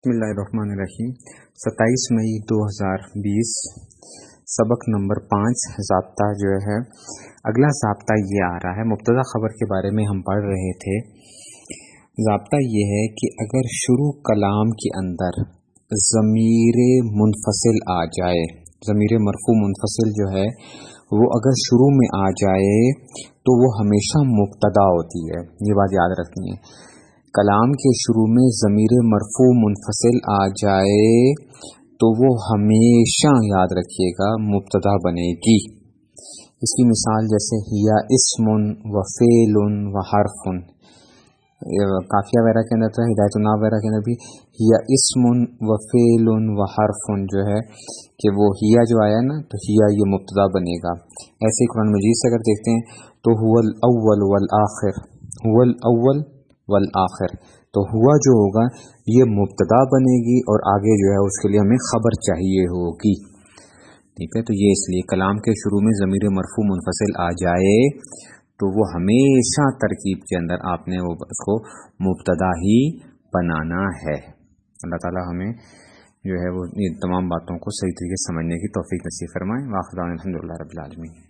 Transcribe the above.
بسم اللہ الرحمن الرحیم۔ ستائیس مئی دو ہزار بیس، سبق نمبر پانچ، ضابطہ جو ہے۔ اگلا ضابطہ یہ آ رہا ہے، مبتدا خبر کے بارے میں ہم پڑھ رہے تھے۔ ضابطہ یہ ہے کہ اگر شروع کلام کے اندر ضمیر منفصل آ جائے، ضمیر مرفوع منفصل جو ہے، وہ اگر شروع میں آ جائے تو وہ ہمیشہ مبتدا ہوتی ہے۔ یہ بات یاد رکھنی ہے۔ کلام کے شروع میں ضمیر مرفوع منفصل آ جائے تو وہ ہمیشہ یاد رکھیے گا، مبتدا بنے گی۔ اس کی مثال جیسے یا اسم و فیل و حرف۔ کافیہ وغیرہ کے اندر تو ہدایت الناب وغیرہ کے اندر بھی۔ یا اسم و فیل و حرف جو ہے کہ وہ ہیا جو آیا نا، تو ہیا یہ مبتدا بنے گا۔ ایسے قرآن مجید سے اگر دیکھتے ہیں، تو اول والآخر اول اول والآخر۔ تو ہوا جو ہوگا، یہ مبتدا بنے گی اور آگے جو ہے اس کے لیے ہمیں خبر چاہیے ہوگی۔ ٹھیک ہے، تو یہ اس لیے کلام کے شروع میں ضمیر مرفوع منفصل آ جائے، تو وہ ہمیشہ ترکیب کے اندر آپ نے وہ اس کو مبتدا ہی بنانا ہے۔ اللہ تعالیٰ ہمیں جو ہے وہ تمام باتوں کو صحیح طریقے سے سمجھنے کی توفیق نصیب فرمائیں واخر الحمد للہ رب العالمین۔